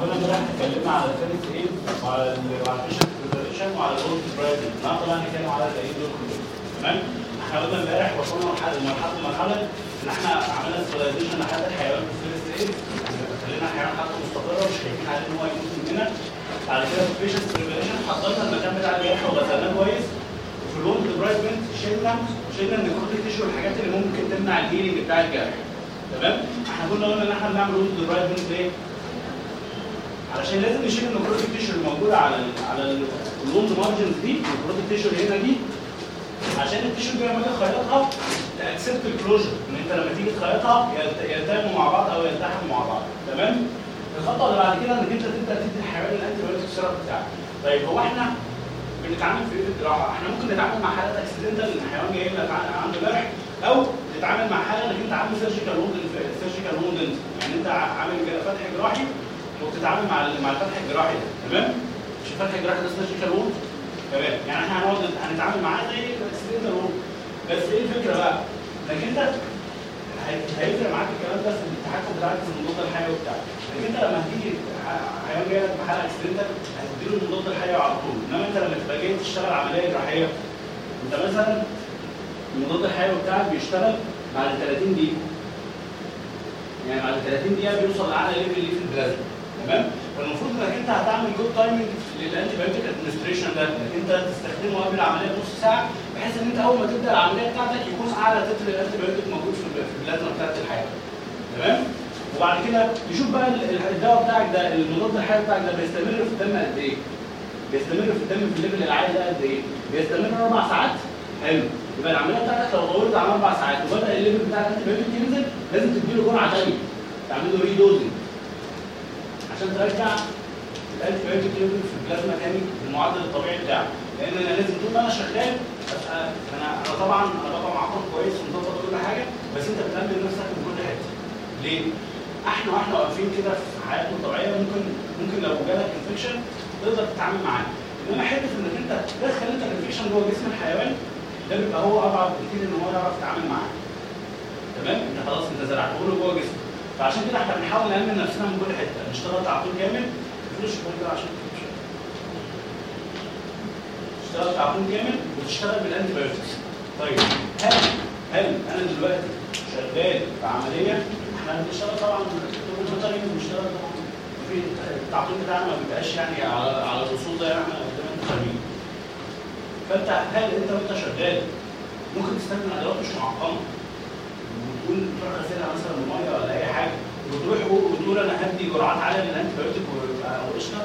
كنا امبارح اتكلمنا على ال first aid وعلى وعلى preparation وعلى ال wound debridement النهارده بقى هنتكلم على ال aid تمام؟ إحنا قلنا امبارح وصلنا لمرحله مرحله ان إحنا عملنا stabilization لحد الحيوان في ال first aid خلينا الحيوان حالته مستقرة مش خايفين عليه إن هو يموت مننا. بعد كده في ال patient preparation حضرنا المكان بتاع الجرح وغسلناه كويس. وفي ال wound debridement شلنا شلنا ال necrotic tissue والحاجات اللي ممكن تمنع ال healing بتاع الجرح. تمام؟ إحنا كنا قلنا إن إحنا بنعمل روز درايفنج ليه؟ علشان لازم نشيل ال necrotic tissue الموجوده على ال على ال wound margins دي ال necrotic اللي هنا دي عشان ال tissue دي لما أجي اخيطها ت accept ال closure إن انت لما تيجي تخيطها يلت- يلتئموا مع بعض أو يلتحموا مع بعض تمام؟ الخطوه اللي بعد كده إنك أنت تبدأ تدي الحيوان ال antibiotic therapy بتاعك طيب هو إحنا بنتعامل في إيه الجراحه؟ إحنا ممكن نتعامل مع حالات accidental إن الحيوان جاي لك عنده جرح أو تتعامل مع حالة إنك أنت عامل surgical wound surgical wound يعني أنت عامل فتح جراحي وبتتعامل مع مع الفتح الجراحي ده تمام؟ مش الفتح الجراحي ده surgical wound تمام. يعني إحنا هنقعد هنتعامل معاه زي ال accidental wound بس إيه الفكرة بقى؟ انك انت هي- هيفرق معاك الكلام ده في التحكم بتاعك في المضاد الحيوي بتاعك. لكن انت لما هتيجي حيوان جاي لك بحاله accidental هتديله المضاد الحيوي على طول. انما انت لما تبقى جاي تشتغل عملية جراحية انت مثلا المضاد الحيوي بتاعك بيشتغل بعد 30 دقيقة. يعني بعد 30 دقيقة بيوصل لأعلى level ليه في البلازما. تمام؟ فالمفروض إنك أنت هتعمل good timing لل antibiotic administration ده. انك أنت تستخدمه قبل العملية بنص ساعة بحيث إن أنت أول ما تبدأ العملية بتاعتك يكون أعلى titer ال antibiotic موجود في الب- في البلازما بتاعت الحيوان تمام؟ وبعد كده يشوف بقى ال- ال- الدواء بتاعك ده المضاد الحيوي بتاعك ده بيستمر في الدم قد إيه؟ بيستمر في الدم في ال level العالي ده قد إيه؟ بيستمر أربع ساعات؟ حلو. يبقى العملية بتاعتك لو طولت عن أربع ساعات وبدأ ال level بتاع ال antibiotic ينزل لازم تديله جرعة ثانية تعمل له redosing عشان ترجع ال antibiotic level في البلازما تاني بالمعدل الطبيعي بتاعه لأن أنا لازم طول ما أنا شغال ابقى أنا أنا طبعا أنا ببقى معقم كويس ومظبط كل حاجة بس أنت بتأمن نفسك من كل حتة. ليه؟ إحنا وإحنا واقفين كده في حياتنا الطبيعية ممكن ممكن لو جالك infection تقدر تتعامل معاه. إنما حتة إنك أنت تدخل انت ال infection جوه جسم الحيوان ده بيبقى هو اضعف بكتير إن هو يعرف يتعامل معاه. تمام؟ أنت خلاص أنت زرعته له جوه جسمه. فعشان كده إحنا بنحاول نأمن نفسنا من كل حتة. نشتغل تعقيم كامل مفيش كده عشان تشتغل تعقيم كامل وتشتغل بال antibiotics طيب هل هل أنا دلوقتي شغال في عملية؟ إحنا بنشتغل طبعا بنشتغل طبعا في التعقيم بتاعنا ما بيبقاش يعني على على الاصول زي ما إحنا أنتم فاهمين فانت هل انت وانت شغال ممكن تستخدم ادوات مش معقمة؟ وتكون تروح غسلها مثلا بميه ولا أي حاجة وتروح وتقول أنا هدي جرعات عالية من ال antibiotic ويبقى وقشطة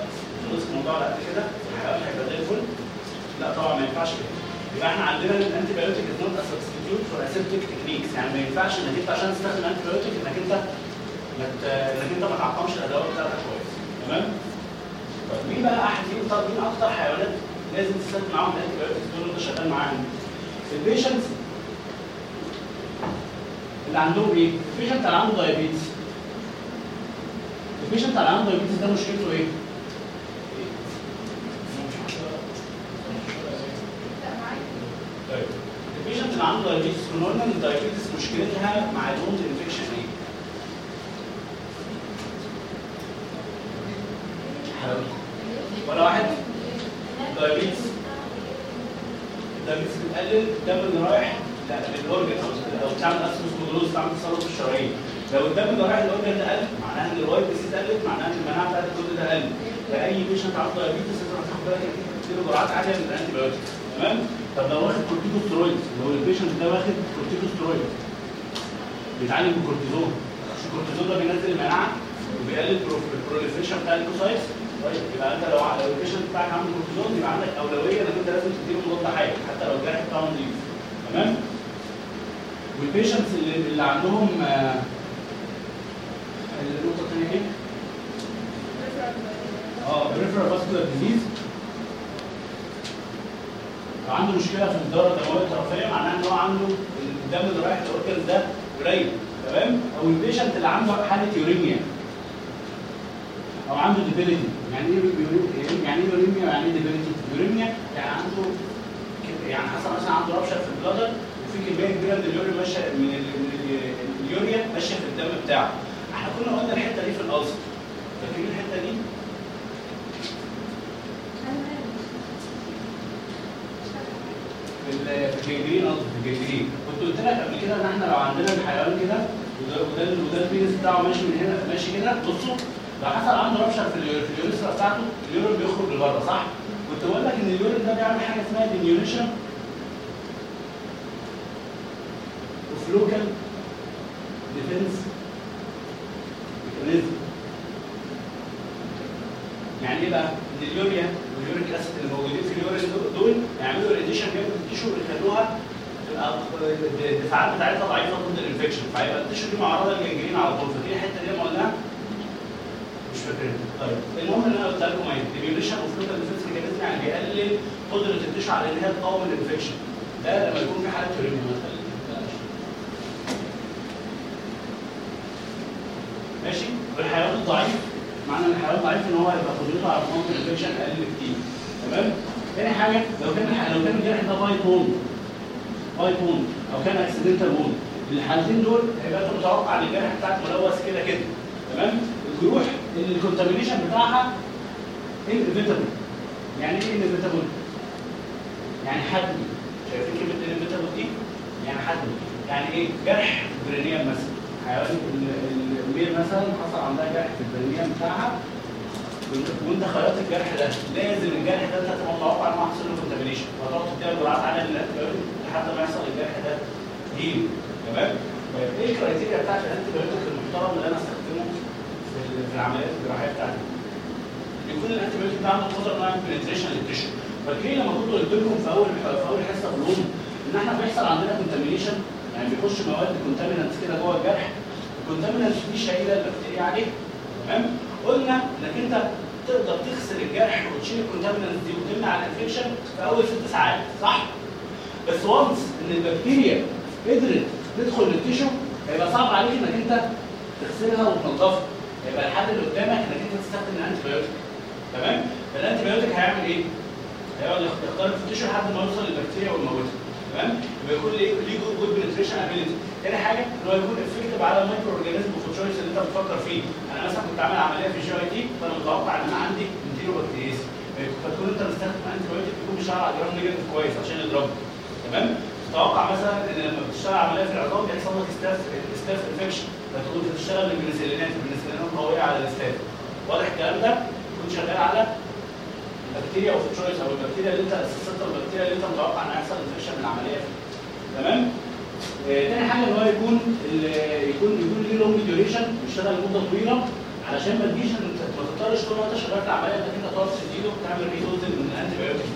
خلص الموضوع على قد كده الحيوان هيبقى زي الفل. لا طبعا ما ينفعش كده. يبقى إحنا عندنا ال antibiotic is not substitute for aseptic techniques يعني ما ينفعش إنك أنت عشان تستخدم antibiotic إنك أنت إنك أنت ما تعقمش الأدوات بتاعتك كويس. تمام؟ طيب مين بقى أحد مين طب مين أكتر حيوانات لازم تستخدم معاهم ال antibiotic دول وانت شغال معاهم؟ ال patients اللي عندهم إيه؟ ال patient اللي عنده diabetes ال patient اللي عنده diabetes ده مشكلته إيه؟ ال patient اللي عنده diabetes كنا قلنا إن ال diabetes مشكلتها مع ال wound infection إيه؟ ولا واحد diabetes ال diabetes بتقلل الدم اللي رايح لل organ أو أو بتعمل atherosclerosis بتعمل تصلب في الشرايين لو الدم رايح لل organ ده قل معناها إن ال WBC قلت معناها إن المناعة بتاعت كل ده قل فأي patient عنده diabetes لازم تاخد بالك انت تديله جرعات عاليه من ال antibiotics تمام؟ طب لو واخد كورتيكوسترويد لو ال patient ده واخد كورتيكوسترويد بيتعالج بكورتيزون. مش الكورتيزون ده بينزل المناعة وبيقلل ال proliferation بتاع ال leukocytes طيب يبقى أنت لو لو ال patient بتاعك عنده كورتيزون يبقى عندك أولوية إنك أنت لازم تديله مضاد حيوي حتى لو الجرح بتاعه نضيف. تمام؟ وال patients اللي, اللي عندهم آه، النقطة الثانية إيه؟ آه peripheral vascular disease عنده مشكلة في الدورة الدموية الطرفية معناها إن هو عنده الدم اللي رايح لل organ ده قليل تمام؟ أو ال patient اللي عنده حالة uremia أو عنده debility يعني إيه يعني إيه uremia يعني إيه debility uremia يعني عنده يعني حصل مثلا عنده rupture في ال bladder وفي كمية كبيرة من اليوريا ماشيه من, ال- من ال- اليوريا ماشية في الدم بتاعه إحنا كنا قلنا الحتة دي في ال ulcer فاكرين الحتة دي؟ في ال- في ال gangrene قصدي في ال gangrene كنت قلت لك قبل كده إن إحنا لو عندنا الحيوان كده وده وده وده ال penis بتاعه ماشي من هنا ماشي كده بصوا لو حصل عنده rupture في ال u- في ال urethra بتاعته ال urine بيخرج لبره صح؟ كنت بقول لك إن ال urine ده بيعمل حاجة اسمها diminution local defense mechanism يعني إيه بقى؟ إن اليوريا وال uric acid اللي موجودين في ال urine دول- يعملوا irritation في ال tissue ويخلوها الدفاعات بتاعتها ضعيفة ضد ال infection فهيبقى ال tissue دي معرضة لل gangrene على طول. فدي الحته دي ما قلناها. مش فاكرين طيب المهم اللي أنا قلت لكم إيه diminution of local defense mechanism يعني بيقلل قدرة ال tissue على إن هي تقاوم ال infection ده لما يكون في حالة uremia مثلا. معنى إن هو هيبقى قدرته على مقاومه ال infection أقل بكتير. تمام؟ تاني حاجة لو كان لو كان الجرح ده bite wound bite wound أو كان accidental wound الحالتين دول هيبقى أنت متوقع إن الجرح بتاعك ملوث كده كده. تمام؟ الجروح ال contamination بتاعها inevitable يعني إيه inevitable؟ يعني حتمي شايفين كلمة inevitable دي؟ يعني حتمي يعني إيه؟ جرح perineum مثلا. حيوان ال- ال- ال female مثلا حصل عندها جرح في ال perineum بتاعها وانت- خيطت الجرح ده لازم الجرح ده انت تبقى متوقع ان هو حصل له contamination وهتقعد تديها جرعات من ال antibiotic لحد ما يحصل الجرح ده heal تمام؟ طيب إيه ال criteria بتاعت ال antibiotic المحترم اللي أنا استخدمه في ال- في العمليات الجراحية بتاعتي؟ يكون ال antibiotic ده عنده قدرة إنه يعمل penetration لل tissue فاكرين لما كنت قلت لكم في أول في أول حصة الروم إن إحنا بيحصل عندنا contamination يعني بيخش مواد contaminants كده جوه الجرح. ال contaminants دي شايلة البكتيريا عليه تمام؟ قلنا إنك أنت تقدر تغسل الجرح وتشيل ال contaminants دي وتمنع ال infection في أول ست ساعات صح؟ بس once إن البكتيريا قدرت تدخل لل tissue هيبقى صعب عليك إنك أنت تغسلها وتنظفها هيبقى الحل اللي قدامك إنك أنت تستخدم ال antibiotic تمام؟ فال antibiotic هيعمل إيه؟ هيقعد يخ- يخترق في ال tissue لحد ما يوصل للبكتيريا ويموتها. تمام؟ يبقى يكون ليه good penetration ability تاني حاجة إن هو يكون effective على ال microorganism of choice اللي أنت بتفكر فيه. أنا مثلا كنت عامل عملية في ال GIT فأنا متوقع إن أنا عندي enterobacteria فتكون أنت مستخدم antibiotic يكون بيشتغل على gram negative كويس عشان يضربه. تمام؟ تتوقع مثلا إن لما بتشتغل عملية في العظام بيحصل لك staph staph infection فتكون بتشتغل بالبنسلينات. البنسلينات قويه على ال staph واضح الكلام ده؟ تكون شغال على البكتيريا of choice أو البكتيريا اللي أنت ال system البكتيريا اللي أنت متوقع ان هيحصل infection من العملية. تمام؟ آه، تاني حاجة إن هو يكون يكون يكون ليه long duration يشتغل مده طويلة. علشان ما تجيش ما تضطرش طول ما انت شغال العملية إنك أنت تقعد تديله وتعمل redosing من ال antibiotic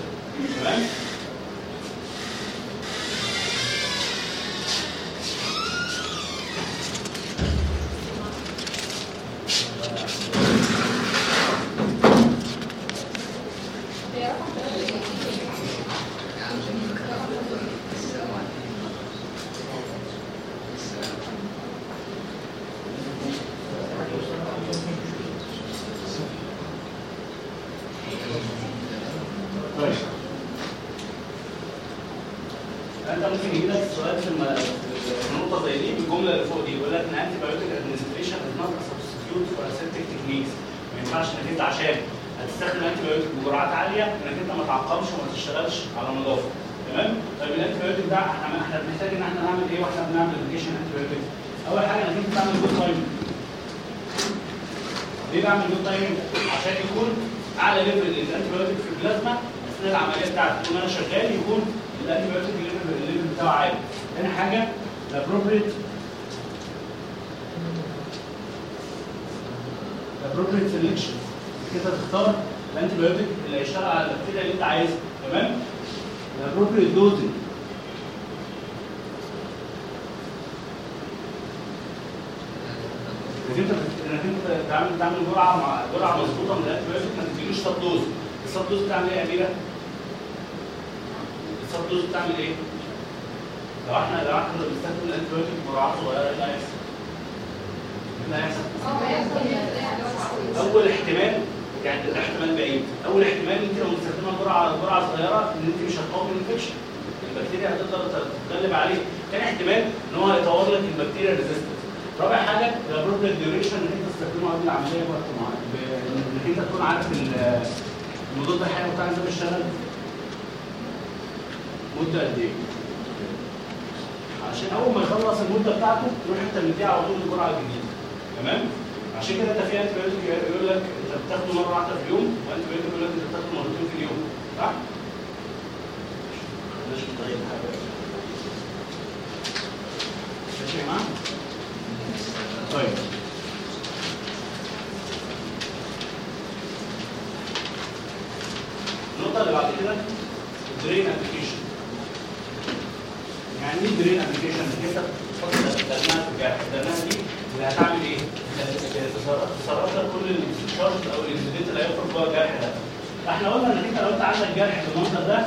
تمام طيب انت ممكن يجي لك سؤال في الم- في النقطه زي دي بالجمله اللي فوق دي يقول لك ان antibiotic administration is not substitute for aseptic techniques ما ينفعش انك انت عشان هتستخدم antibiotic بجرعات عاليه انك انت ما تعقمش وما تشتغلش على نظافه تمام طيب ال antibiotic ده إحنا إحنا بنحتاج ان إحنا نعمل إيه وإحنا بنعمل application antibiotic اول حاجة انك انت تعمل good timing ليه بعمل good timing عشان يكون اعلى level لل antibiotic في البلازما اثناء العملية بتاعتي طول ما أنا شغال يكون ال antibiotic ال level ال level بتاعه عالي تاني حاجة ال appropriate ال appropriate selection كده تختار ال antibiotic اللي هيشتغل على البكتيريا اللي انت عايزها تمام ال appropriate dosing انك انت انك انت تعمل تعمل جرعة مع جرعة مظبوطة من ال antibiotic ما تديلوش sub dose ال sub dose بتعمل إيه يا أميرة؟ ال sub dose بتعمل إيه؟ لو إحنا لو إحنا بنستخدم ال antibiotic بجرعات صغيرة إيه اللي هيحصل؟ إيه اللي هيحصل؟ أول احتمال يعني ده احتمال بعيد. أول احتمال انت لو مستخدمه جرعة جرعة صغيرة إن أنت مش هتقاوم ال infection البكتيريا هتقدر تتغلب عليه. تاني احتمال إن هو هيطور لك البكتيريا resistance رابع حاجة ال appropriate duration إن أنت تستخدمه قبل العملية بوقت معين. انك أنت تكون عارف ال- المضاد الحيوي بتاعك ده بيشتغل مدة قد إيه؟ عشان أول ما يخلص المدة بتاعته تروح انت مديه على طول الجرعه الجديده تمام؟ عشان كده انت في انت يقول لك انت بتاخده مرة واحدة في اليوم وانت يقول لك انت بتاخده مرتين في اليوم صح؟ مش طيب حاجة ماشي يا جماعة؟ طيب النقطه اللي بعد كده drain application يعني إيه drain application انك انت تحط درنقه في الجرح الدرنقه دي اللي هتعمل إيه؟ تصرف لك كل ال discharge أو الانزيمات اللي هيخرج جوه الجرح ده إحنا قلنا انك انت لو انت عندك جرح بالمنظر ده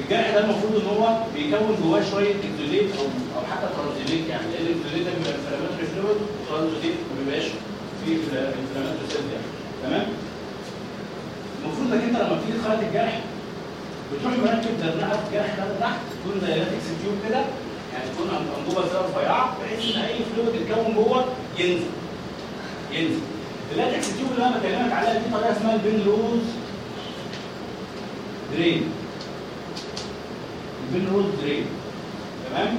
الجرح ده المفروض ان هو بيكون جواه شوية exudate أو أو حتى transudate يعني لأن ال exudate ده بيبقى inflammatory fluid وال transudate ما بيبقاش فيه inflammatory cell يعني تمام؟ المفروض انك انت لما بتيجي تخيط الجرح بتروح مركب درنقه في الجرح ده تحت تكون زي latex tube كده يعني تكون انبوبه كده رفيعه بحيث ان اي fluid يتكون جوه ينزل ينزل ال latex tube اللي أنا بكلمك عليها دي طريقه اسمها ال Penrose drain ال Penrose drain تمام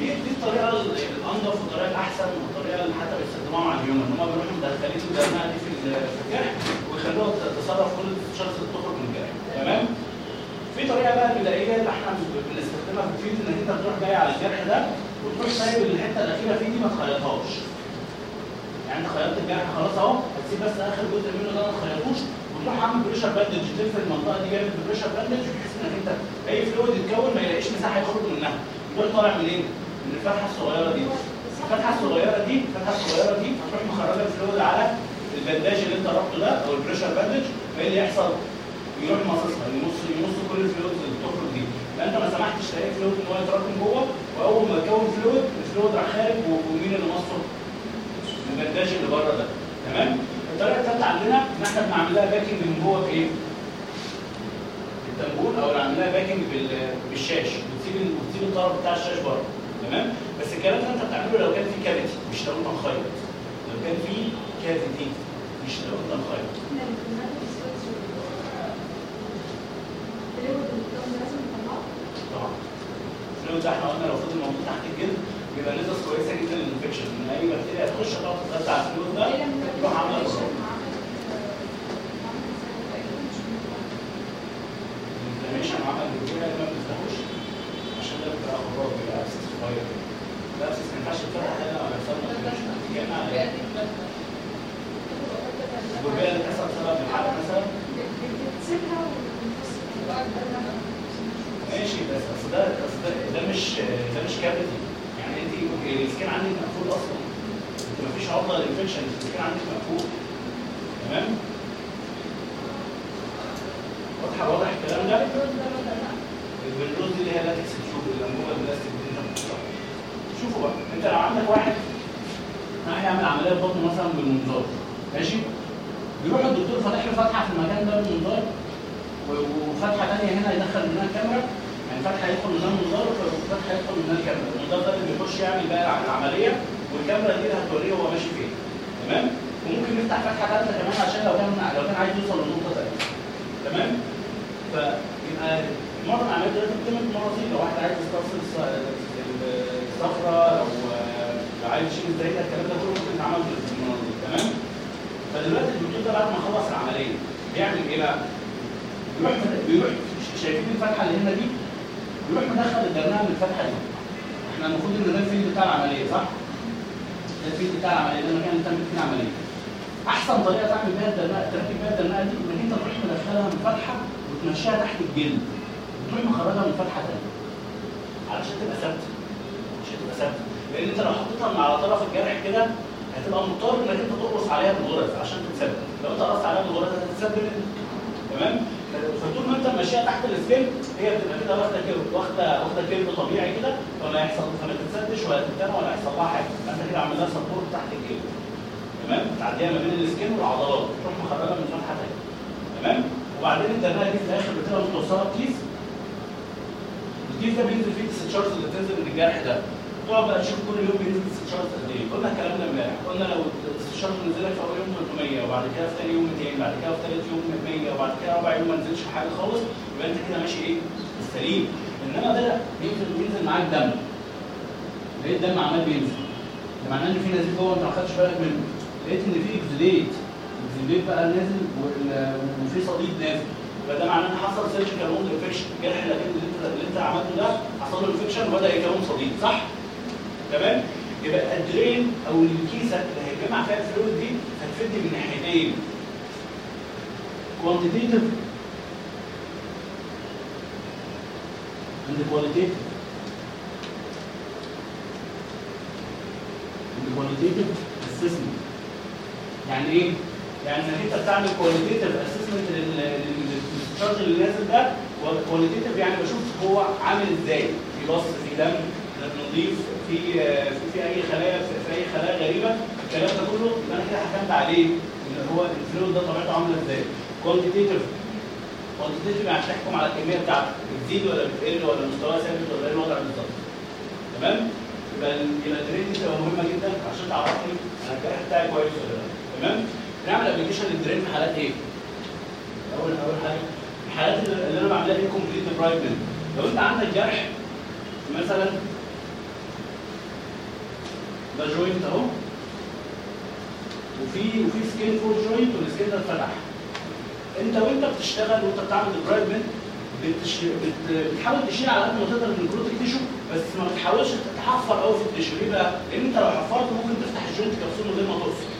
دي دي الطريقة الانظف والطريقة الاحسن والطريقة اللي حتى بيستخدموها مع ال human ان هم بيروحوا مدخلين الدرنقه دي في ال- في الجرح ويخلوها تتصرف كل ال discharge اللي بتخرج من الجرح تمام في طريقه بقى بدائيه اللي إحنا بنستخدمها في ال field انك أنت تروح جاي على الجرح ده وتروح سايب الحتة الأخيرة فيه دي ما تخيطهاش يعني أنت خيطت الجرح خلاص أهو هتسيب بس آخر جزء منه ده ما تخيطوش وتروح عامل pressure bandage تلف المنطقة دي جامد بال pressure bandage بحيث إنك أنت أي fluid يتكون ما يلاقيش مساحة يخرج منها تروح طالع منين؟ من الفتحة الصغيرة دي الفتحة الصغيرة دي الفتحة الصغيرة دي هتروح مخرجة ال fluid على ال bandage اللي أنت ربطه ده أو ال pressure bandage فإيه اللي يحصل؟ يروح مصاصها يمص يمص كل ال fluid اللي بتخرج دي يبقى انت ما سمحتش لاي fluid ان هو يتراكم جوه واول ما يكون fluid ال fluid راح خارج ومين اللي مصه؟ ال bandage اللي بره ده تمام؟ الطريقة الثالثه عندنا إن إحنا بنعمل لها packing من جوه بايه؟ بال tampon أو نعمل لها packing بال- بالشاش وتسيب وتسيب الطرف بتاع الشاش بره تمام؟ بس الكلام ده أنت بتعمله لو كان في cavity مش لو أنت مخيط لو كان في cavity مش لو أنت مخيط طبعا ال fluid ده إحنا قلنا لو فضل موجود تحت الجلد بيبقى نسبه كويسة جدا لل infection. ان أي بكتيريا تخش تقعد تتغذى على ال fluid ده تروح عامله inflammation وعمل البكتيريا اللي ما بتفتحوش عشان ده بيبقى خراج بيبقى abscess صغير ده ابسس ما ينفعش يتفتح الا لما يحصل له انفلاميشن جامع الجربيه اللي بتحصل بسبب الحرق مثلا ماشي بس اصل ده اصل ده, ده مش ده مش كافيتي يعني انت السكين عندك مقفول أصلا انت مفيش عرضه للانفكشن السكين عندك مقفول. تمام؟ واضحه واضح الكلام ده؟ البلوز دي اللي هي لاتكس تشوف الانبوبه البلاستيك دي شوفوا بقى انت لو عندك واحد راح يعمل عملية بطن مثلا بالمنظار ماشي؟ بيروح الدكتور فاتح له فتحة في المكان ده بالمنظار وفتحة ثانية هنا يدخل منها الكاميرا يعني فتحة يدخل منها المنظار وفتحة يدخل منها الكاميرا. المنظار ده اللي بيخش يعمل بقى العملية والكاميرا دي اللي هتوريه هو ماشي وممكن نفتح فتحة ثالثه كمان عشان لو كان لو كان عايز يوصل لنقطة ثانية تمام؟ فيبقى معظم العمليات دلوقتي بتتم بالمناظير لو واحد عايز يستفسر الصفرة أو عايز يشيل الزايده الكلام ده كله ممكن يتعمل بالمناظير تمام؟ فدلوقتي الدكتور ده بعد ما خلص العملية بيعمل إيه بقى؟ بيروح بيروح شايفين الفتحة اللي هنا دي؟ بيروح مدخل الدرنقه من الفتحة دي. إحنا المفروض ان ده الفيلد بتاع العملية صح؟ ده ال field بتاع العملية ده المكان اللي فيه العملية. أحسن طريقة تعمل بيها الدرنقه تركب بيها الدرنقه دي إنك أنت تروح مدخلها من فتحه وتمشيها تحت الجلد. وتروح مخرجها من فتحة ثانية علشان تبقى ثابتة. عشان تبقى ثابتة. لأن أنت لو حطيتها من على طرف الجرح كده هتبقى مضطر إنك أنت تقرص عليها بالغرز عشان تتثبت. لو أنت قرصت عليها بالغرز هتتثبت تمام؟ فطول ما أنت ماشيها تحت ال skin هي بتبقى كده واخدة كده واخده واخدة curve طبيعي كده. فما يحصل فما تتسدش ولا تتنى ولا يحصل لها حاجة. انت كده عامل لها support تحت الجلد. تمام؟ تعديها ما بين ال skin والعضلات. تروح مخرجها من فتحه ثانية تمام؟ وبعدين الدرنقه دي في الآخر بتبقى متوصله بكيس الكيس ده بينزل فيه ال discharge اللي بتنزل من الجرح ده. تقعد بقى تشوف كل يوم بينزل ال discharge قد إيه. قلنا الكلام ده امبارح. قلنا لو ال discharge لك في أول يوم 300 100 وبعد كده في ثاني يوم 200 بعد كده في ثالث يوم 100 وبعد كده رابع يوم ما نزلش حاجة خالص يبقى أنت كده ماشي إيه؟ سليم إنما بدا ينزل ينزل معاك دم. لقيت دم عمال بينزل؟ ده معناه إن في نزيف جوه أنت ما خدتش بالك منه. لقيت إن في exudate exudate بقى نازل وفي صديد نازل. يبقى ده معناه إن حصل surgical wound infection الجرح اللي انت اللي أنت عملته ده حصل له infection وبدأ يكون صديد صح؟ تمام؟ يبقى ال drain أو الكيسة اللي هيتجمع فيها ال fluid دي هتفيد من ناحيتين. quantitative and qualitative. and qualitative assessment. يعني إيه؟ يعني إنك أنت بتعمل qualitative assessment لل discharge اللي نازل ده qualitative يعني بشوف هو عامل إزاي. في بص في دم نظيف في في, أي خلايا في, أي خلايا غريبة. الكلام ده كله يبقى أنا كده حكمت عليه إن هو ال fluid ده طبيعته عاملة إزاي. quantitative quantitative يعني تحكم على الكمية بتاعته بتزيد ولا بتقل ولا مستواها ثابت ولا إيه الوضع بالظبط. تمام؟ يبقى دي تبقى مهمة جدا عشان تعرفني أنا الجرح بتاعي كويس ولا لأ تمام نعمل application لل drain في حالات إيه؟ اول أول حاجة الحالات اللي أنا بعملها incomplete debridement لو أنت عندك جرح مثلا ده joint أهو وفي وفي skin over joint وال skin ده اتفتح أنت وأنت بتشتغل وأنت بتعمل. بت... بتحاول تشيل على قد ما تقدر من ال necrotic tissue بس ما بتحاولش تحفر قوي في ال tissue ليه بقى؟ لأن أنت لو حفرت ممكن تفتح ال joint capsule من غير ما تقصد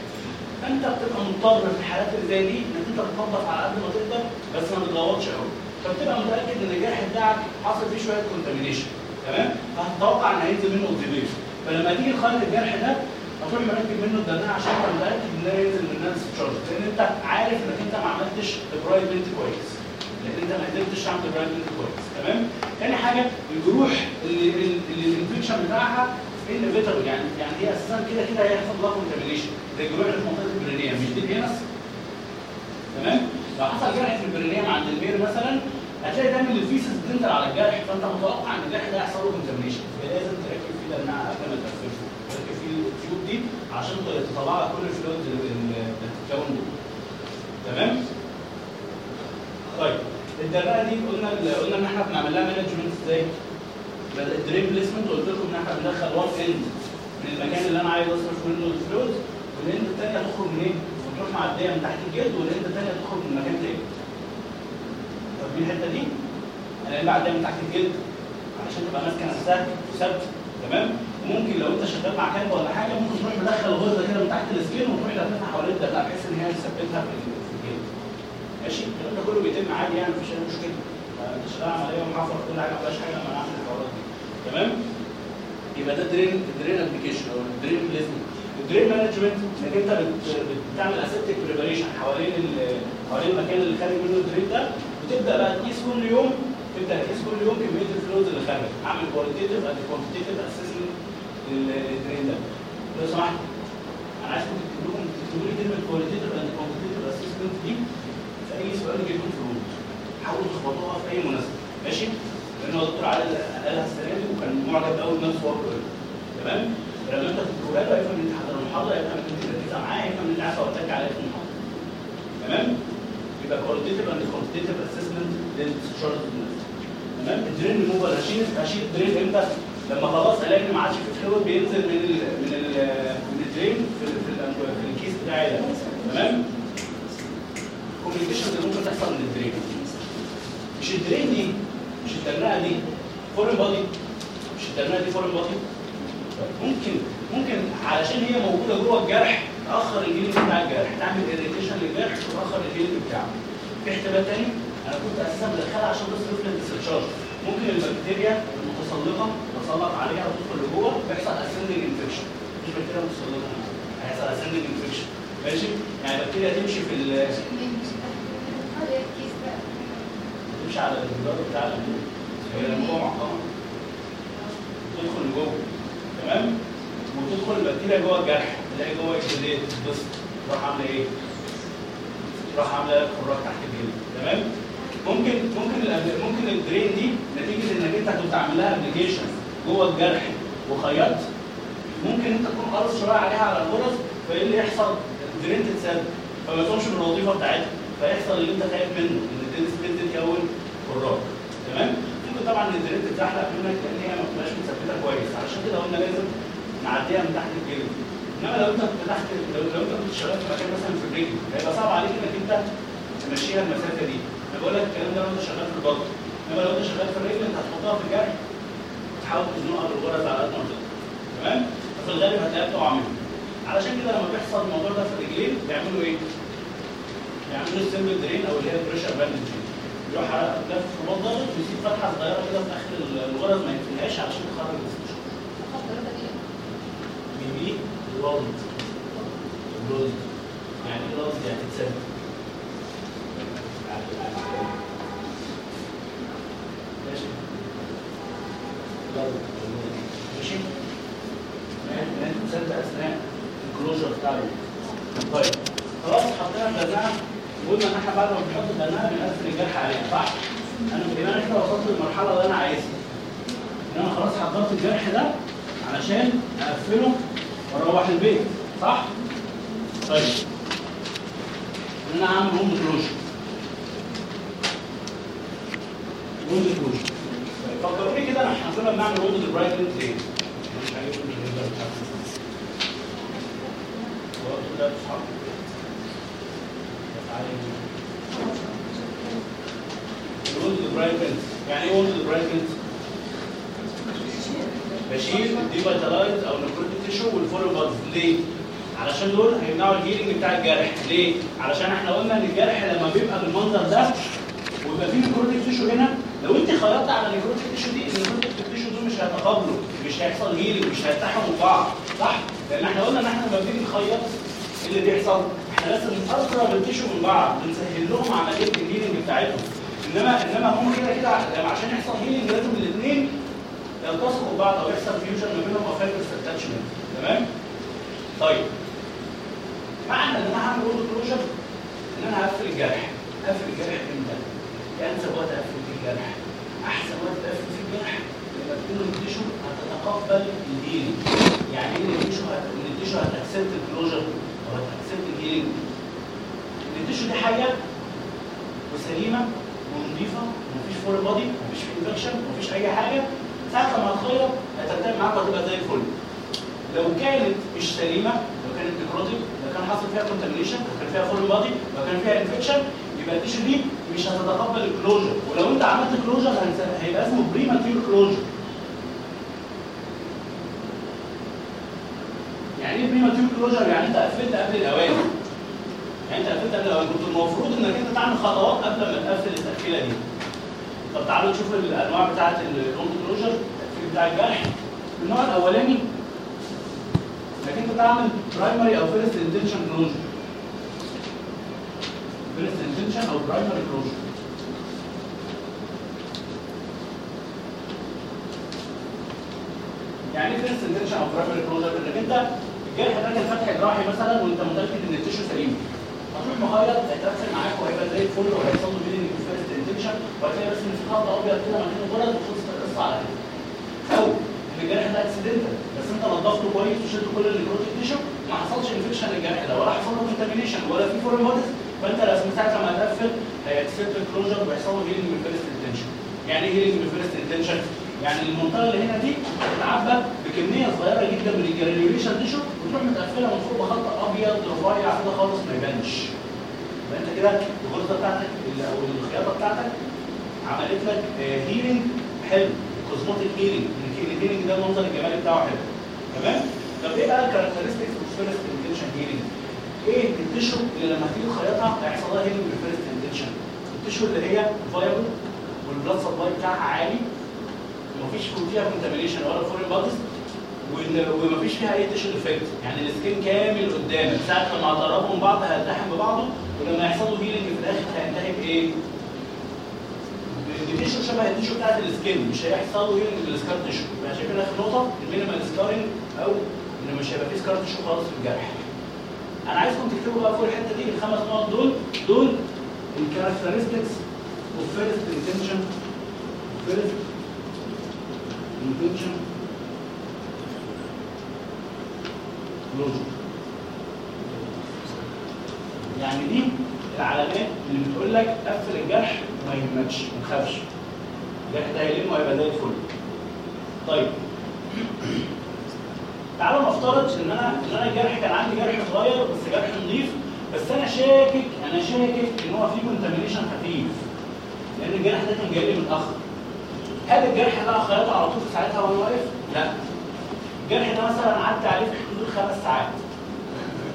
فانت بتبقى مضطر في الحالات اللي زي دي إنك أنت تنظف على قد ما تقدر بس ما تتغوطش قوي فبتبقى متأكد إن الجرح بتاعك حاصل فيه شوية contamination تمام؟ فهتتوقع إن هينزل منه exudation فلما تيجي تخيط الجرح ده هتروح مركب منه الدرنقه عشان تبقى متأكد إن ده ينزل منها discharge لأن أنت عارف إنك أنت ما عملتش debridement كويس. لأن انت ما قدرتش تعمل debridement كويس. تمام؟ تاني حاجة الجروح اللي ال infection بتاعها inevitable يعني يعني هي أساسا كده كده هيحصل لها contamination زي الجروح اللي في منطقه ال perineum. مش دي الهنس تمام؟ لو حصل جرح في ال perineum عند ال mare مثلا هتلاقي دايما ال feces بتنزل على الجرح فأنت متوقع إن الجرح ده هيحصل له contamination فلازم تركب فيه درنقه قبل ما تقفله تركب فيه ال tube دي عشان تطلع لك كل ال fluids اللي بتتكون تمام؟ طيب. الدرقه دي قلنا قلنا إن إحنا بنعمل لها management إزاي؟ ال drain placement قلت لكم إن إحنا بندخل one end من المكان اللي أنا عايز أصرف منه ال fluids وال end الثانية تخرج منين؟ وتروح معدية من تحت الجلد وال end الثانية تخرج من مكان تاني. طب دي الحتة دي أنا اللي بعديها من تحت الجلد علشان تبقى ماسكة نفسها وثابته تمام؟ وممكن لو أنت شغال مع كلب ولا حاجة ممكن تروح مدخل غرزه كده من تحت ال skin وتروح لاففها حوالين الدرنقه بحيث إن هي تثبتها في. ماشي. الكلام ده كله بيتم عادي يعني مفيش أي مشكلة. شغال عمليه ومحافظ كل حاجة مفيهاش حاجة لما نعمل الحوارات دي. تمام؟ يبقى ده drain drain application أو drain placement ال drain management إنك أنت بت- بتعمل aseptic preparation حوالين ال- حوالين المكان اللي خارج منه ال drain ده وتبدأ بقى تقيس كل يوم تبدأ تقيس كل يوم كمية ال fluids اللي خارج. أعمل qualitative and quantitative assessment لل drain ده. لو سمحت أنا عايزكم تكتبوا لي كلمة qualitative and quantitative assessment دي في اي سؤال يجي لكم في الروت حاولوا تخبطوها في أي مناسبة. ماشي؟ لأن هو الدكتور عادل قالها السنة دي وكان معجب قوي وهو بيقولها تمام؟ لما أنت بتقولها له يفهم إن أنت حاضر المحاضره يفهم إن أنت مركزة معاه يفهم إن أنت عارف اوتك عليه في المحاضرة. تمام؟ يبقى qualitative and quantitative assessment لل discharge تمام؟ الدرين ريموفر هشيل هشيل ال drain إمتى؟ لما خلاص الاقي ما عادش في fluid بينزل من ال من ال من ال drain في ال- في, ال- في الكيس بتاعي ده. تمام؟ ال complication اللي ممكن تحصل من ال drain مش ال drain دي مش الدرنقه دي foreign body مش الدرنقه دي foreign body ممكن ممكن علشان هي موجودة جوه الجرح تأخر ال healing بتاع الجرح تعمل irritation للجرح وتاخر ال healing بتاعه. في احتمال تاني أنا كنت أساسا مدخلها عشان بس تفلت ال discharge ممكن البكتيريا المتسلقة تتسلق عليها وتدخل لجوه بيحصل ascending infection مش بكتيريا متسلقة هيحصل ascending infection ماشي؟ يعني البكتيريا تمشي في تمشي على الجدار بتاع الأنبوبة معقمة تدخل لجوه تمام وتدخل البكتيريا جوه الجرح تلاقي جوه الجلد بص تروح عاملة إيه؟ تروح عاملة خراج تحت الجلد تمام؟ ممكن ممكن ممكن ال drain دي نتيجة إنك أنت كنت عامل لها application جوه الجرح وخيطت ممكن أنت تكون قرص شوية عليها على الغرز فإيه اللي يحصل؟ ال drain تتسد فما تقومش بالوظيفه بتاعتها فيحصل اللي أنت خايف منه إن space تتكون فراغ تمام؟ ممكن طبعا ال drain تتزحلق منك لأن هي ما بتبقاش مثبته كويس. علشان كده قلنا لازم نعديها من تحت الجلد. إنما لو أنت كنت تحت لو, لو أنت كنت شغال في مكان مثلا في الرجل هيبقى صعب عليك إنك أنت تمشيها المسافة دي. أنا بقول لك الكلام ده لو أنت شغال في البطن إنما لو أنت شغال في الرجل أنت هتحطها في الجرح. تحاول تزنقها بالغرز على قد ما تقدر. تمام؟ ففي الغالب هتلاقيها بتقع منك. علشان كده لما بيحصل الموضوع ده في الرجلين بيعملوا إيه؟ بيعملوا السيمبل درين أو اللي هي البريشر باندج يروح لف في ضغط ويسيب فتحه صغيره كده في اخر الغرز ما يقفلهاش علشان تخرج الاستشفاء بيبي لوند لوند يعني إيه لوند يعني تتسد ماشي لوند ماشي ما تتسد اثناء الكلوجر بتاع. طيب خلاص حطينا البناء قلنا إن إحنا بعد ما بنحط البناء بنقفل الجرح عليها صح؟ أنا يبقى أنا كده وصلت للمرحلة اللي أنا عايزها إن أنا خلاص حضرت الجرح ده علشان أقفله وأروح البيت صح؟ طيب إن أنا أعمل wound closure wound closure فكروني كده إحنا كنا بنعمل wound debridement ليه؟ مش عاجبني الهيلر بتاعتي. هو قلت ده يعني إيه wound debridement؟ بشيل devitalized أو necrotic tissue وال foreign bodies ليه؟ علشان دول هيمنعوا ال healing بتاع الجرح ليه؟ علشان إحنا قلنا إن الجرح لما بيبقى بالمنظر ده ويبقى فيه necrotic tissue هنا لو أنت خيطت على ال necrotic tissue دي ال necrotic tissue دول مش هيتقابلوا مش هيحصل healing مش هيتلحموا ببعض صح؟ لأن إحنا قلنا إن إحنا لما بنيجي نخيط إيه اللي بيحصل؟ إحنا لازم نقرب ال tissue من بعض بنسهل لهم عمليه ال healing بتاعتهم انما إنما هم كده كده عشان يحصل healing لازم الاثنين يلتصقوا ببعض أو يحصل fusion ما بينهم fibrous attachment تمام؟ طيب معنى إن أنا هعمل wound closure إن أنا هقفل الجرح هقفل الجرح إمتى؟ انسب وقت اقفل فيه الجرح؟ أحسن وقت اقفل فيه الجرح لما تكون ال tissue هتتقبل ال healing يعني إيه التيشو التيشو هتأكسبت الكلوجر أو هت accept ال healing ال tissue دي حاجة وسليمة ونظيفه ومفيش foreign body مفيش infection مفيش أي حاجة. ساعة لما هتخيط هتلتئم معاك وهتبقى زي الفل. لو كانت مش سليمة لو كانت necrotic لو كان حصل فيها contamination لو كان فيها foreign body لو كان فيها infection يبقى ال tissue دي مش هتتقبل ال closure ولو انت عملت closure هيبقى اسمه premature closure يعني إيه premature closure يعني أنت قفلت قبل الأوان. يعني انت قفلت قبل كنت المفروض انك انت تعمل خطوات قبل ما تقفل التقفيله دي. طب تعالوا نشوف الأنواع بتاعه ال wound closure التقفيل بتاع الجرح. النوع الأولاني انك انت تعمل primary أو first intention closure first intention أو primary closure يعني إيه first intention أو primary closure إنك انت الجرح ده كان فتح جراحي مثلا وأنت متأكد إن ال tissue سليم. هتروح مخيط هيترسم معاك وهيبقى زي الفل وهيحصل له healing في first intention وهتلاقي بس ان في أبيض كده مكان الغرز وخلصت القصة على كده. أو ان الجرح ده accidental بس أنت نضفته كويس وشلت كل ال necrotic tissue ما حصلش infection للجرح ده. ولا حصل له contamination ولا في foreign bodies فأنت لازم ساعة لما هتقفل هي accept ال closure ويحصل له healing من first يعني إيه healing من first؟ يعني المنطقة اللي هنا دي هتتعبى بكمية صغيرة جدا من ال granulation tissue وتروح متقفلة من فوق بخط أبيض رفيع كده خالص ما يبانش. يبقى أنت كده الغرزه بتاعتك أو الخياطة بتاعتك عملت لك healing حلو cosmetic healing ال healing ده المنظر الجمالي بتاعه حلو. تمام؟ طب إيه بقى ال characteristics of first intention healing إيه ال tissue اللي لما تيجي تخيطها هيحصل لها healing بال first intention ال tissue اللي هي viable وال blood supply بتاعها عالي ومفيش فيها contamination ولا foreign bodies ومفيش فيها أي tissue defect يعني ال skin كامل قدامك ساعة لما هتقربوا من بعض هيلتحم ببعضه ولما يحصل له healing في الآخر هينتهي بإيه؟ ال tissue شبه ال tissue بتاعت ال skin مش هيحصل له healing بال scar tissue يبقى شايفين اخر نقطة؟ ال minimal scarring أو إن مش هيبقى فيه scar tissue خالص في الجرح. أنا عايزكم تكتبوا بقى فوق الحتة دي الخمس نقط دول. دول ال characteristics of first intention first intention? يعني دي العلامات اللي بتقول لك قفل الجرح وما يهمكش ما تخافش. الجرح ده هيلم وهيبقى زي الفل. طيب. تعالوا نفترض إن أنا إن أنا الجرح كان عندي جرح صغير بس جرح نظيف بس أنا شاكك أنا شاكك إن هو فيه contamination خفيف. لأن الجرح ده كان جاي لي متأخر. هل الجرح ده خيطه على طول ساعتها وأنا واقف؟ لا. الجرح ده مثلا عدى عليه في حدود خمس ساعات.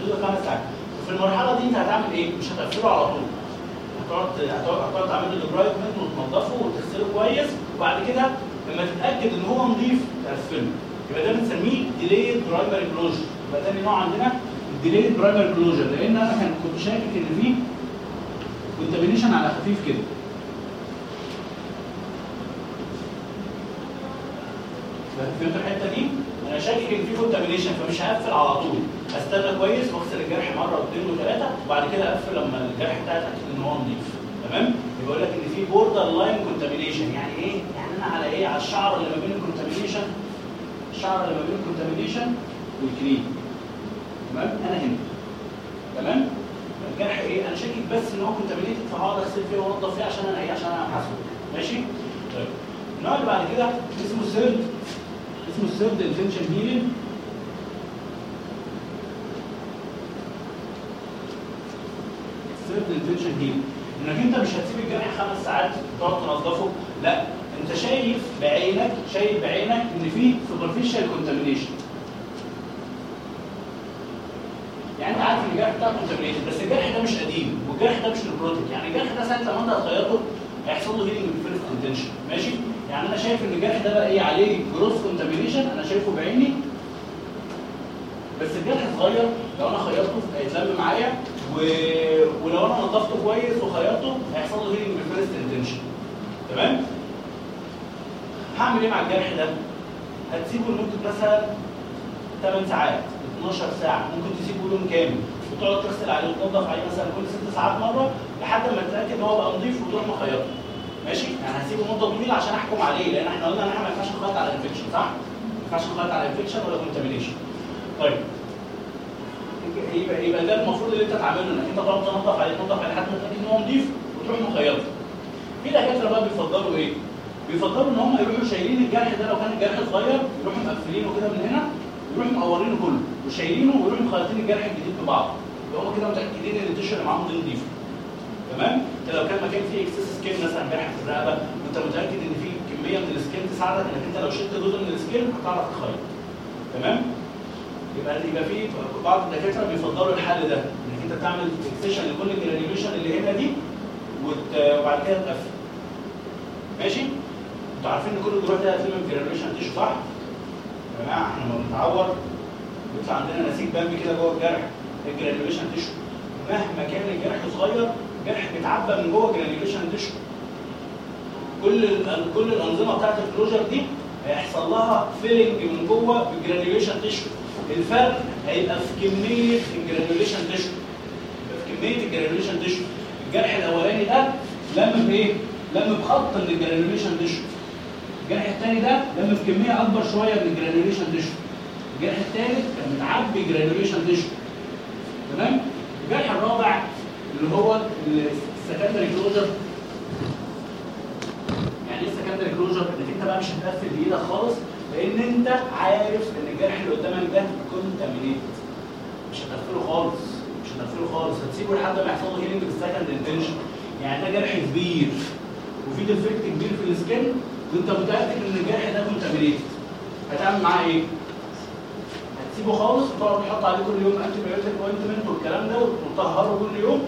حدود خمس ساعات. وفي المرحلة دي أنت هتعمل إيه؟ مش هتقفله على طول. هتقعد هتقعد تعمل له debridement وتنضفه وتغسله كويس وبعد كده لما تتأكد إن هو نظيف تقفله يبقى ده بنسميه delayed primary closure يبقى تاني نوع عندنا ال delayed primary closure لأن أنا كنت شاكك إن فيه contamination على خفيف كده. فهمت الحتة دي؟ أنا شاكك إن في contamination فمش هقفل على طول أستنى كويس وأغسل الجرح مرة واثنين وثلاثة وبعد كده أقفل لما الجرح بتاعي اتاكد إن هو نظيف تمام؟ يبقى يقول لك إن في borderline contamination يعني إيه؟ يعني أنا على إيه؟ على الشعر اللي ما بين ال contamination الشعر اللي ما بين ال contamination وال clean تمام؟ أنا هنا تمام؟ الجرح إيه؟ أنا شاكك بس إن هو contaminated فهقعد أغسل فيه وأنضف فيه عشان أنا إيه؟ عشان أنا حاسبه ماشي؟ طيب النوع اللي بعد كده اسمه third اسمه ال third intention healing ال third intention healing إنك أنت مش هتسيب الجرح خمس ساعات تقعد تنظفه. لا أنت شايف بعينك شايف بعينك إن في superficial contamination يعني أنت عارف إن الجرح بتاعك contamination بس الجرح ده مش قديم والجرح ده مش necrotic يعني الجرح ده ساعة لما انت هتخيطه هيحصل له healing بال first intention ماشي؟ يعني أنا شايف إن الجرح ده بقى إيه عليه gross contamination أنا شايفه بعيني. بس الجرح صغير لو أنا خيطته هيتلم معايا و... ولو أنا نظفته كويس وخيطته هيحصل له healing بال first intention تمام؟ هعمل إيه مع الجرح ده؟ هتسيبه لمدة مثلا 8 ساعات 12 ساعة. ممكن تسيبه يوم كامل وتقعد تغسل عليه وتنظف عليه مثلا كل 6 ساعات مرة لحد ما تتأكد إن هو بقى نظيف وتروح مخيطه ماشي. يعني هسيبه مدة طويلة عشان أحكم عليه لأن إحنا قلنا إن إحنا ما ينفعش نخيط على infection صح؟ ما ينفعش نخيط على infection ولا contamination طيب. يبقى يبقى ده المفروض اللي أنت تعمله إنك أنت تقعد تنظف عليه تنظف عليه لحد ما تتاكد إن هو نظيف وتروح مخيطه. في دكاترة بقى بيفضلوا إيه؟ بيفضلوا إن هم يروحوا شايلين الجرح ده لو كان الجرح صغير يروحوا مقفلينه كده من هنا يروحوا مقورينه كله وشايلينه ويروحوا مخيطين الجرح الجديد ببعض يبقى هم كده متأكدين إن ال tissue اللي معاهم دي نظيفه تمام؟ إنت لو كان مكان فيه excess skin مثلا جرح في الرقبة وانت متأكد إن في كمية من ال skin تساعدك إنك أنت لو شلت جزء من ال skin هتعرف تخيط. تمام؟ يبقى يبقى في بعض الدكاترة بيفضلوا الحل ده إنك أنت تعمل excision لكل ال granulation اللي هنا دي. وبعد كده تقفل. ماشي؟ أنتوا عارفين إن كل الجروح ده هتلم ال granulation tissue صح؟ يا جماعة إحنا لما بنتعور بيطلع عندنا نسيج بامبي كده جوه الجرح ال granulation tissue مهما كان الجرح صغير الجرح بيتعبى من جوه granulation tissue كل كل الأنظمة بتاعت ال closure دي هيحصل لها filling من جوه بال granulation tissue الفرق هيبقى في كمية ال granulation يبقى في كمية ال granulation tissue الجرح الأولاني ده لم بإيه؟ لم بخط من ال granulation tissue الجرح الثاني ده لم بكمية أكبر شوية من ال granulation tissue الجرح الثالث كان متعبي granulation tissue تمام؟ الجرح الرابع اللي هو ال secondary closure يعني إيه ال secondary closure إنك أنت بقى مش هتقفل بإيدك خالص لأن أنت عارف إن الجرح اللي قدامك ده contaminated مش هتقفله خالص مش هتقفله خالص. هتسيبه لحد ما يحصل له healing بال second intention يعني ده جرح كبير وفي defect كبير في ال skin وأنت متأكد إن الجرح ده contaminated هتعمل معاه إيه؟ هتسيبه خالص وتقعد تحط عليه كل يوم antibiotic ointment والكلام ده وتطهره كل يوم.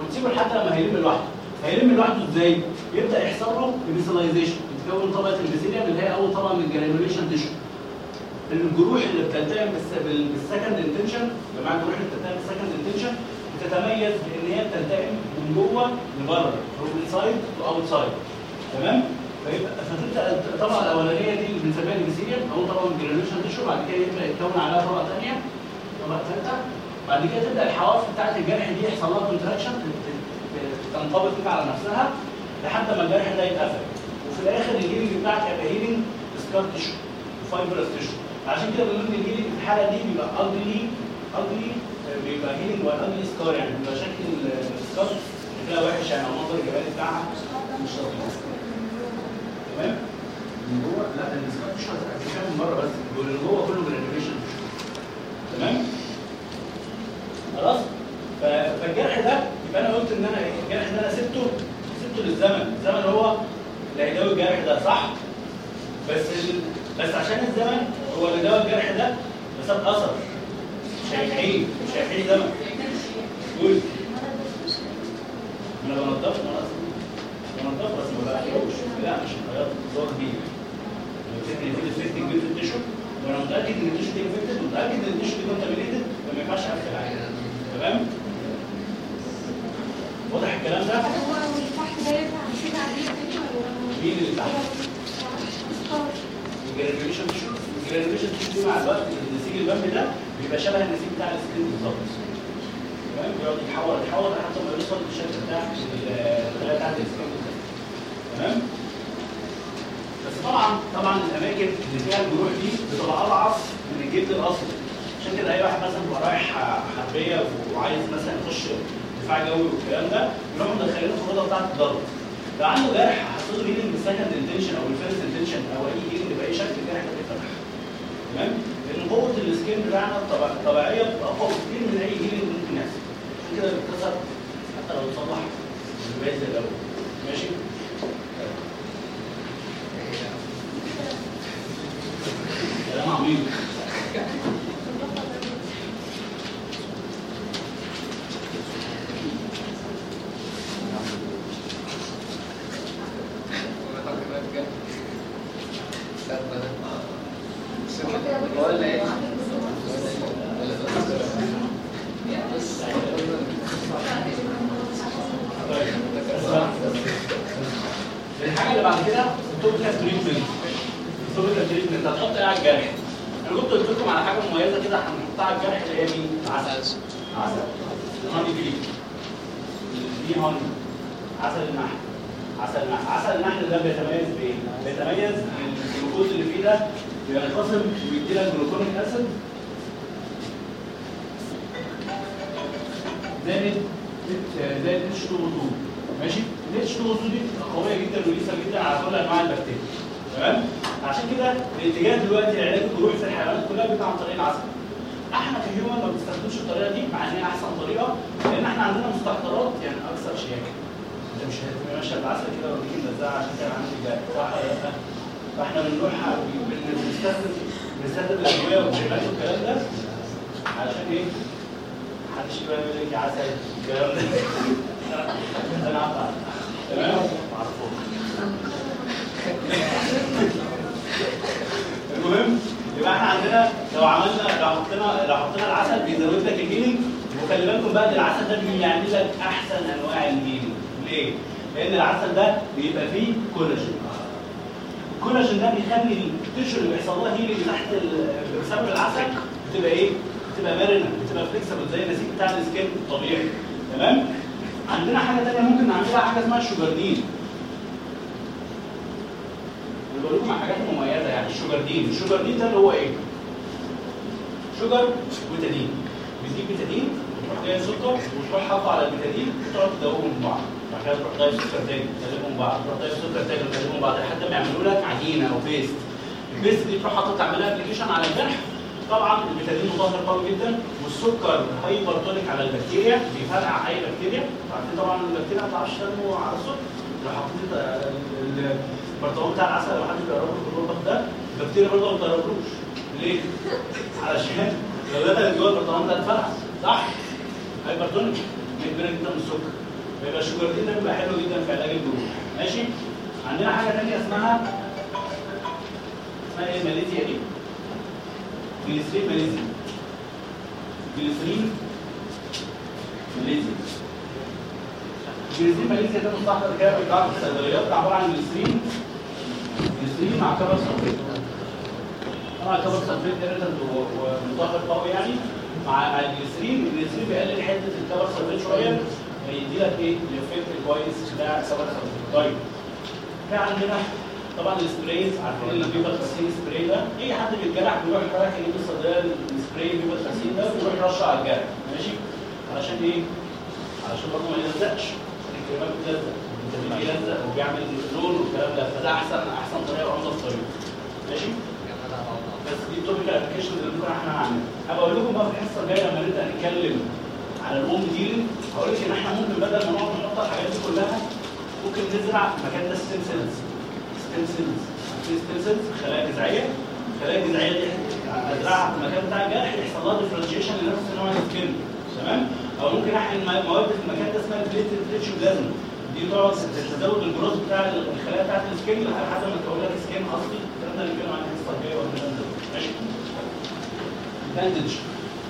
وتسيبه لحد لما هيلم لوحده. هيلم لوحده إزاي؟ يبدأ يحصل له epithelialization تتكون طبقة ال epithelium اللي هي أول طبقة من ال granulation tissue الجروح اللي بتلتئم بالس- بال- بال second intention جماعة الجروح اللي بتلتئم بال second intention بتتميز بإن هي بتلتئم من جوه لبره from inside to outside تمام؟ فيبقى فتبدأ الطبقة الأولانية دي اللي بنسميها ال epithelium اول طبقة tissue بعد كده يبدأ يتكون عليها طبقة ثانية طبقة ثالثه بعد كده تبدأ الحواف بتاعت الجرح دي يحصل لها contraction تنطبق كده على نفسها لحد ما الجرح ده يتقفل وفي الآخر ال healing بتاعك هيبقى healing scar tissue و fibrous tissue عشان كده بنقول إن ال healing في الحالة دي بيبقى ugly ugly بيبقى healing ولا scar يعني بيبقى شكل ال scar شكلها وحش يعني أو المنظر الجمالي بتاعها مش لطيف. تمام؟ من جوه لا السكار مش هتشوفها من بره بس اللي جوه كله جرانيوليشن تمام؟ خلاص؟ ف- فالجرح ده يبقى أنا قلت ان أنا إيه؟ الجرح ده أنا سبته سبته للزمن، الزمن هو اللي هيداوي الجرح ده صح؟ بس ال... بس عشان الزمن هو اللي داوي الجرح ده بسبب اثر مش هيحيي مش هيحيي زمن قول أنا بنضف أنا أصلا بنضف بس ما بخيطوش لا مش الخياط صور دي لو كان في defect كبير في ال tissue وأنا متاكد ان ال tissue دي infected ومتاكد ان ال tissue دي contaminated فما ينفعش اقفل عليها تمام واضح الكلام ده هو اللي تحت ده ينفع نسيب عليه تاني ولا مين اللي تحت scar ال granulation tissue ال granulation tissue دي مع الوقت النسيج البمبي ده بيبقى شبه النسيج بتاع ال skin بالظبط تمام بيقعد يتحول يتحول لحد ما يوصل للشكل بتاع الخلايا بتاعت ال skin تمام بس طبعا طبعا الاماكن اللي فيها الجروح دي بتبقى اضعف من الجلد الاصلي عشان كده اي واحد مثلا بيبقى رايح حربيه وعايز مثلا يخش دفاع جوي والكلام ده يروحوا مدخلينه في الاوضه بتاعت الضغط لو عنده جرح حطيته healing بال second intention أو ال first intention أو أي healing بأي شكل الجرح ده بيتفتح تمام؟ لأن قوة ال skin بتاعنا الطبيعية بتبقى أقوى بكتير من أي healing ممكن يحصل عشان كده بيتكسر حتى لو اتصلح بيبقى زي الأول ماشي كلام عميق ولا إيه؟ الحاجة اللي بعد كده ال topical treatment ال topical treatment هتحط إيه على الجرح؟ أنا كنت قلت لكم على حاجة مميزه كده هنحطها على الجرح اللي هي مين؟ عسل عسل ال honey bee دي honey عسل النحل عسل النحل عسل النحل ده بيتميز بايه؟ بيتميز ان الجلوكوز اللي فيه ده بينقسم ويدي لك gluconic acid زائد زائد H 2 O 2 ماشي ال H 2 O 2 دي قويه جدا وشرسه جدا على كل انواع البكتيريا تمام عشان كده الاتجاه دلوقتي لعلاج الجروح في الحيوانات كلها بيبقى عن طريق العسل إحنا ك human ما بنستخدمش الطريقة دي مع ان هي احسن طريقه لأن إحنا عندنا مستحضرات يعني أكثر شياكه انت مش هتبقى ماشيه بعسل كده وتيجي ملزقه عشان كده عندك الجرح صح ولا لا؟ فاحنا بنروح بن- بنستخدم بنستخدم الادويه والكلام ده علشان إيه؟ المهم يبقى إحنا عندنا لو عملنا لو حطينا لو حطينا العسل بيزود لك الهيلينج وخلي بالكم بقى العسل ده بيعمل لك أحسن أنواع ال healing ليه؟ لأن العسل ده بيبقى فيه كولاجين الكولاجين ده بيخلي ال tissue اللي بيحصل لها healing تحت بسبب العسل بتبقى إيه؟ بتبقى مرنه بتبقى flexible زي النسيج بتاع ال skin الطبيعي. تمام؟ عندنا حاجة ثانية ممكن نعملها حاجة اسمها ال sugardine بقول لكم حاجات مميزة يعني ال sugardine ال sugardine ده اللي هو إيه؟ sugar وبيتادين بتجيب بيتادين وتروح جايب سكر وتروح حاطه على البيتادين وتقعد تدوبهم من بعض. بعد كده تروح ضايف سكر تاني تقلبهم بعض. تروح ضايف سكر تاني وتقلبهم من بعض. لحد ما يعملوا لك عجينة أو paste ال paste دي تروح حاطط تعملها application على الجرح. طبعا البيتادين مطهر قوي جدا والسكر hypertonic على البكتيريا بيفرقع أي بكتيريا عارفين طبعا البكتيريا ما بتعرفش تنمو على السكر لو حطيت ال- البرطمان بتاع العسل لو حد بيقرب له في المطبخ ده البكتيريا برضه ما بتقربلوش ليه؟ علشان لو اللي جوه البرطمان ده اتفرقع صح؟ hypertonic كبيره جدا من السكر فيبقى دي ده بيبقى حلو جدا في علاج الجروح ماشي؟ عندنا حاجة ثانية اسمها اسمها إيه مانيزيا دي؟ جليسرين مانيزيا جليسرين مانيزيا جليسرين مانيزيا ده مستحضر كده بيتباع في الصيدليات. عبارة عن جليسرين. جليسرين مع copper sulfate طبعا copper sulfate irritant ومطهر قوي يعني. مع الجليسرين الجليسرين بيقلل حتة ال copper sulfate شوية. يدي لك إيه؟ ال effect كويس بتاع copper sulfate طيب. في عندنا طبعا ال sprays عارفين اللي بيبقى 50 سبراي ده؟ أي حد بيتجرح بيروح رايح يجيب الصيدلية السبراي بيبقى 50 ده ويروح يرش على الجرح. ماشي؟ علشان إيه؟ علشان برضه ما يلزقش. الكريمات بتلزق. البيتادين بيلزق وبيعمل لون والكلام ده. فده أحسن أحسن طريقة وانضف طريقة. ماشي؟ بس دي ال topical application اللي ممكن إحنا نعملها. هبقى أقول لكم بقى في الحصه الجايه لما نبدأ نتكلم على ال wound healing هقول لك إن إحنا ممكن بدل ما نقعد نحط الحاجات دي كلها ممكن نزرع مكان ده stem cells stem cells stem cells خلايا جذعية. الخلايا الجذعيه دي ازرعها في المكان بتاع الجرح يحصل لها differentiation لنفس نوع ال skin تمام؟ أو ممكن احقن مواد في المكان ده اسمها platelet rich plasma دي تقعد تزود ال growth بتاع الخلايا بتاعت ال skin لحد ما تكون لك skin أصلي. الكلام ده عن الحصة الجاية ولا ماشي؟ bandage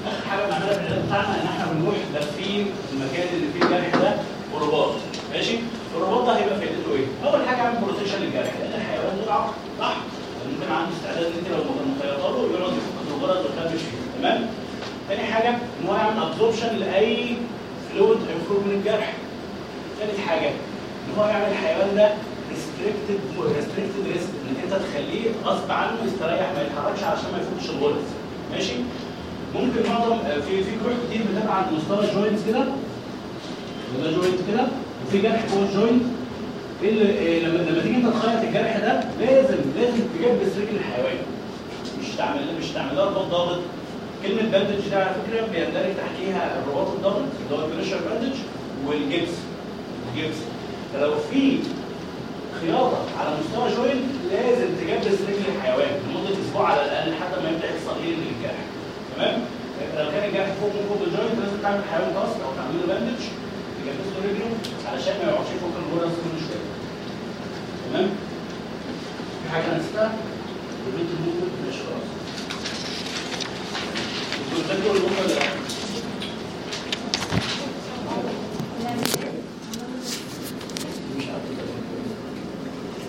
آخر حاجة بنعملها في العلاج بتاعنا إن إحنا بنروح لافين المكان اللي فيه الجرح ده ورباط. ماشي؟ الرباط ده هيبقى فائدته إيه؟ أول حاجة عامل protection للجرح لأن الحيوان ده عقل صح؟ ممكن عنده استعداد ان انت لو مخيطه له يقعد يفك الغرز ويخبش فيه تمام؟ تاني حاجة إن هو يعمل absorption لأي fluid هيخرج من الجرح. ثالث حاجة إن هو يعمل الحيوان ده restricted restricted rest إنك أنت تخليه غصب عنه يستريح ما يتحركش عشان ما يفوتش الغرز. ماشي؟ ممكن معظم في في جروح كتير بتبقى عند مستوى ال joints كده. وده joint كده. وفي جرح جوه ال joint اللي إيه لما لما تيجي أنت تخيط الجرح ده لازم لازم تجبس رجل الحيوان. مش تعمل مش تعمل لها رباط ضاغط. كلمة bandage ده على فكرة بيندرج تحتيها الرباط الضاغط اللي هو ال pressure bandage والجبس. الجبس فلو في خياطة على مستوى joint لازم تجبس رجل الحيوان لمدة أسبوع على الأقل لحد ما يبدأ يحصل إيه للجرح. تمام؟ لو كان الجرح فوق من فوق ال joint لازم تعمل حيوان cast أو تعمل له bandage له رجله علشان ما يقعدش يفك الغرز كل شوية تمام في حاجة أنا نسيتها البنت الممكن مش خلاص؟